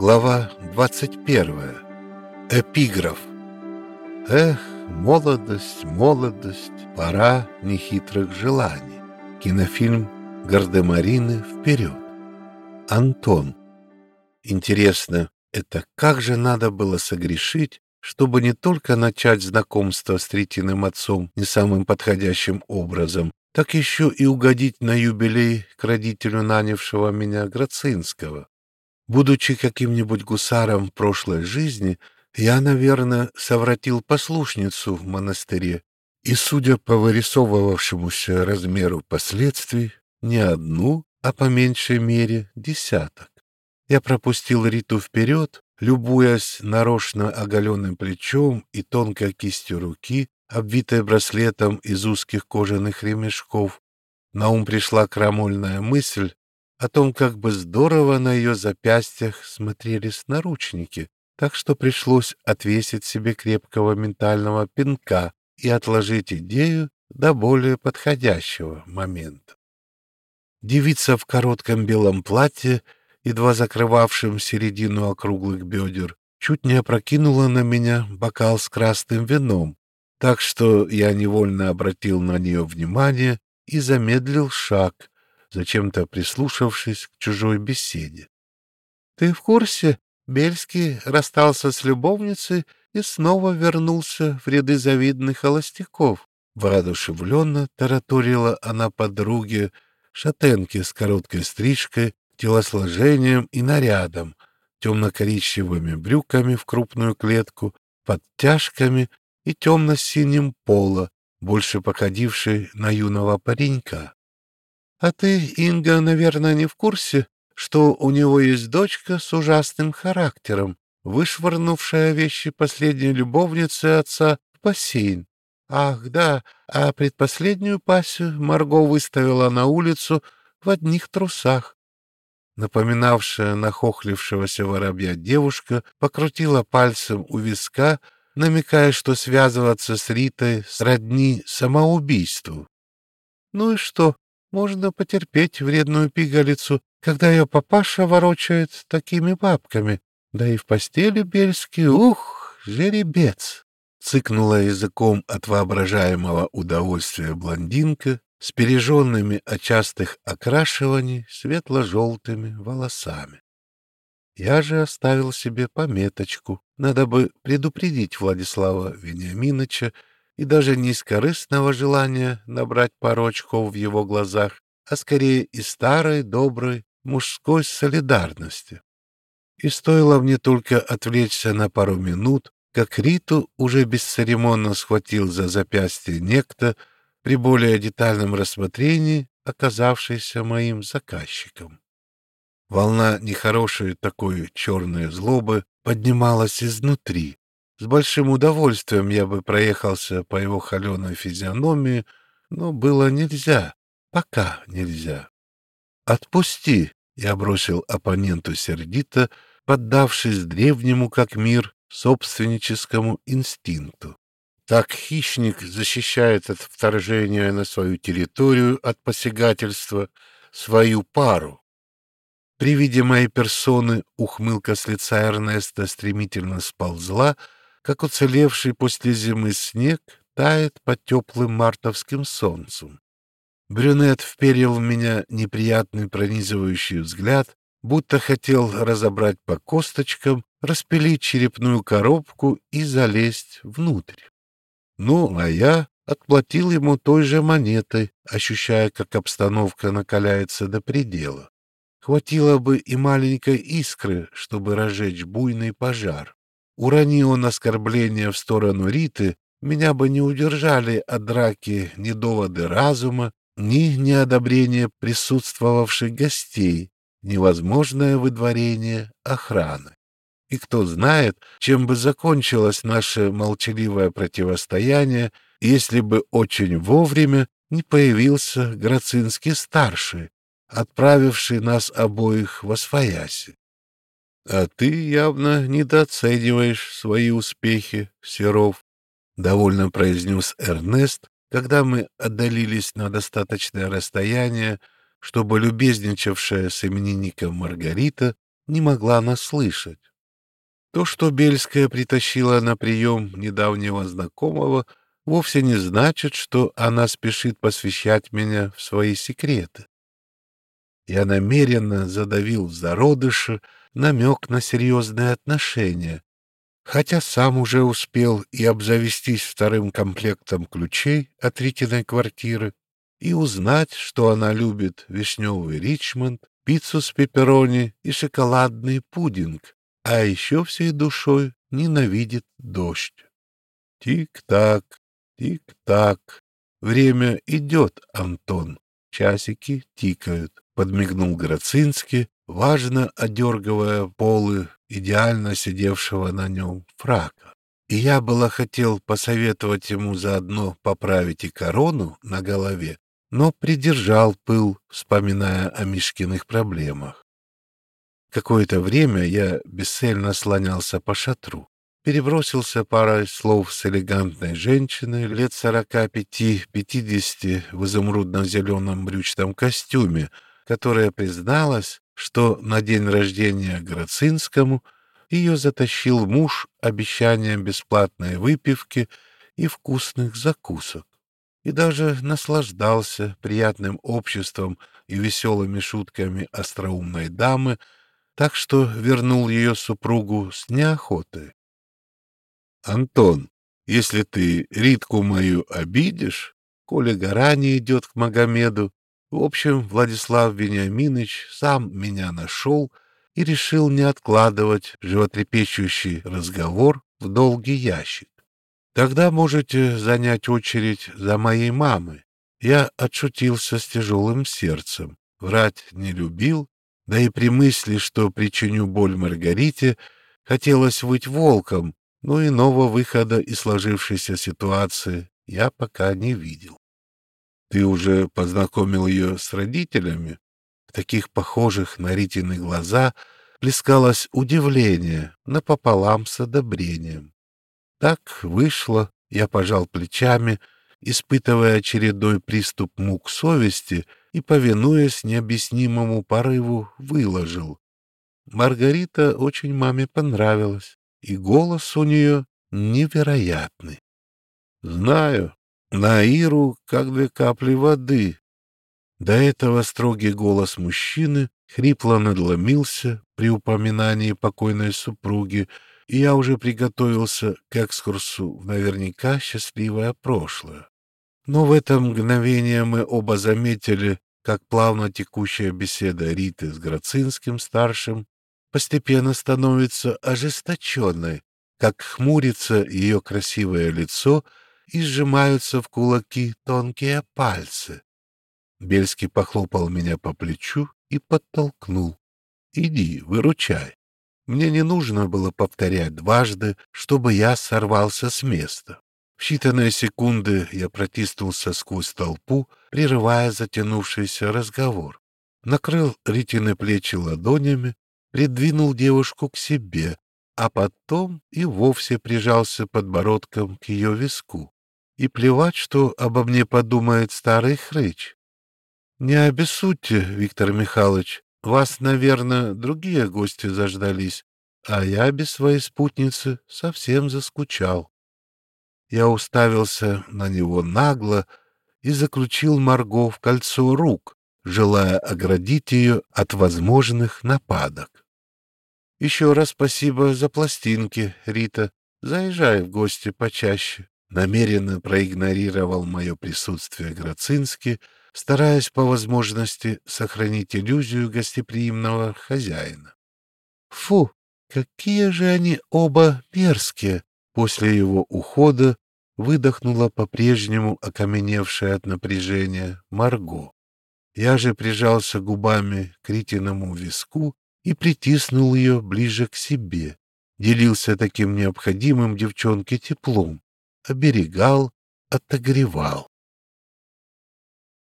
Глава 21. Эпиграф. Эх, молодость, молодость, пора нехитрых желаний. Кинофильм «Гардемарины вперед». Антон. Интересно, это как же надо было согрешить, чтобы не только начать знакомство с Тритиным отцом не самым подходящим образом, так еще и угодить на юбилей к родителю нанявшего меня Грацинского. Будучи каким-нибудь гусаром в прошлой жизни, я, наверное, совратил послушницу в монастыре, и, судя по вырисовывавшемуся размеру последствий, не одну, а по меньшей мере десяток. Я пропустил Риту вперед, любуясь нарочно оголенным плечом и тонкой кистью руки, обвитой браслетом из узких кожаных ремешков. На ум пришла крамольная мысль, о том, как бы здорово на ее запястьях смотрелись наручники, так что пришлось отвесить себе крепкого ментального пинка и отложить идею до более подходящего момента. Девица в коротком белом платье, едва закрывавшем середину округлых бедер, чуть не опрокинула на меня бокал с красным вином, так что я невольно обратил на нее внимание и замедлил шаг, зачем-то прислушавшись к чужой беседе. — Ты в курсе? Бельский расстался с любовницей и снова вернулся в ряды завидных холостяков. Воодушевленно тараторила она подруге, шатенке с короткой стрижкой, телосложением и нарядом, темно-коричневыми брюками в крупную клетку, подтяжками и темно-синим поло, больше походившей на юного паренька. А ты, Инга, наверное, не в курсе, что у него есть дочка с ужасным характером, вышвырнувшая вещи последней любовницы отца в бассейн. Ах, да, а предпоследнюю пассию Марго выставила на улицу в одних трусах. Напоминавшая нахохлившегося воробья девушка покрутила пальцем у виска, намекая, что связываться с Ритой сродни самоубийству. Ну и что? Можно потерпеть вредную пигалицу, когда ее папаша ворочает такими бабками. Да и в постели Бельский, ух, жеребец! Цыкнула языком от воображаемого удовольствия блондинка с пережженными от частых окрашиваний светло-желтыми волосами. Я же оставил себе пометочку. Надо бы предупредить Владислава Вениаминовича, и даже не из корыстного желания набрать пару в его глазах, а скорее из старой, доброй, мужской солидарности. И стоило мне только отвлечься на пару минут, как Риту уже бесцеремонно схватил за запястье некто, при более детальном рассмотрении оказавшийся моим заказчиком. Волна нехорошей такой черной злобы поднималась изнутри, с большим удовольствием я бы проехался по его холеной физиономии, но было нельзя, пока нельзя. «Отпусти!» — я бросил оппоненту сердито, поддавшись древнему как мир собственническому инстинкту. Так хищник защищает от вторжения на свою территорию от посягательства свою пару. При виде моей персоны ухмылка с лица Эрнеста стремительно сползла, как уцелевший после зимы снег тает под теплым мартовским солнцем. Брюнет вперил в меня неприятный пронизывающий взгляд, будто хотел разобрать по косточкам, распилить черепную коробку и залезть внутрь. Ну, а я отплатил ему той же монетой, ощущая, как обстановка накаляется до предела. Хватило бы и маленькой искры, чтобы разжечь буйный пожар. Урони он оскорбление в сторону Риты, меня бы не удержали от драки ни доводы разума, ни неодобрение присутствовавших гостей, невозможное выдворение охраны. И кто знает, чем бы закончилось наше молчаливое противостояние, если бы очень вовремя не появился Грацинский-старший, отправивший нас обоих во свояси. А ты явно недооцениваешь свои успехи, Серов, — довольно произнес Эрнест, когда мы отдалились на достаточное расстояние, чтобы любезничавшая с именинником Маргарита не могла наслышать. То, что Бельская притащила на прием недавнего знакомого, вовсе не значит, что она спешит посвящать меня в свои секреты. Я намеренно задавил в зародыше намек на серьезные отношения, хотя сам уже успел и обзавестись вторым комплектом ключей от Ритиной квартиры, и узнать, что она любит вишневый Ричмонд, пиццу с пепперони и шоколадный пудинг, а еще всей душой ненавидит дождь. Тик-так, тик-так. Время идет, Антон. Часики тикают, подмигнул Грацинский, важно одергивая полы идеально сидевшего на нем фрака. И я было хотел посоветовать ему заодно поправить и корону на голове, но придержал пыл, вспоминая о Мишкиных проблемах. Какое-то время я бесцельно слонялся по шатру, перебросился парой слов с элегантной женщиной лет сорока пяти-пятидесяти в изумрудно-зеленом брючном костюме, которая призналась, что на день рождения Грацинскому ее затащил муж обещанием бесплатной выпивки и вкусных закусок и даже наслаждался приятным обществом и веселыми шутками остроумной дамы, так что вернул ее супругу с неохотой. — Антон, если ты Ритку мою обидишь, коли гора не идет к Магомеду, в общем, Владислав Вениаминович сам меня нашел и решил не откладывать животрепещущий разговор в долгий ящик. Тогда можете занять очередь за моей мамой. Я отшутился с тяжелым сердцем. Врать не любил, да и при мысли, что причиню боль Маргарите, хотелось быть волком, но иного выхода из сложившейся ситуации я пока не видел. Ты уже познакомил ее с родителями? В таких похожих на Ритины глаза плескалось удивление напополам с одобрением. Так вышло, я пожал плечами, испытывая очередной приступ мук совести и, повинуясь необъяснимому порыву, выложил. Маргарита очень маме понравилась, и голос у нее невероятный. Знаю, на Иру как две капли воды. До этого строгий голос мужчины хрипло надломился при упоминании покойной супруги, и я уже приготовился к экскурсу в наверняка счастливое прошлое. Но в это мгновение мы оба заметили, как плавно текущая беседа Риты с Грацинским-старшим постепенно становится ожесточенной, как хмурится ее красивое лицо и сжимаются в кулаки тонкие пальцы. Бельский похлопал меня по плечу и подтолкнул. «Иди, выручай». Мне не нужно было повторять дважды, чтобы я сорвался с места. В считанные секунды я протиснулся сквозь толпу, прерывая затянувшийся разговор. Накрыл Ритины плечи ладонями, придвинул девушку к себе, а потом и вовсе прижался подбородком к ее виску. И плевать, что обо мне подумает старый хрыч. Не обессудьте, Виктор Михайлович, вас, наверное, другие гости заждались, а я без своей спутницы совсем заскучал. Я уставился на него нагло и заключил Марго в кольцо рук, желая оградить ее от возможных нападок. Еще раз спасибо за пластинки, Рита. Заезжай в гости почаще. Намеренно проигнорировал мое присутствие Грацинский, стараясь по возможности сохранить иллюзию гостеприимного хозяина. Фу, какие же они оба мерзкие! После его ухода выдохнула по-прежнему окаменевшая от напряжения Марго. Я же прижался губами к Ритиному виску и притиснул ее ближе к себе, делился таким необходимым девчонке теплом, оберегал, отогревал.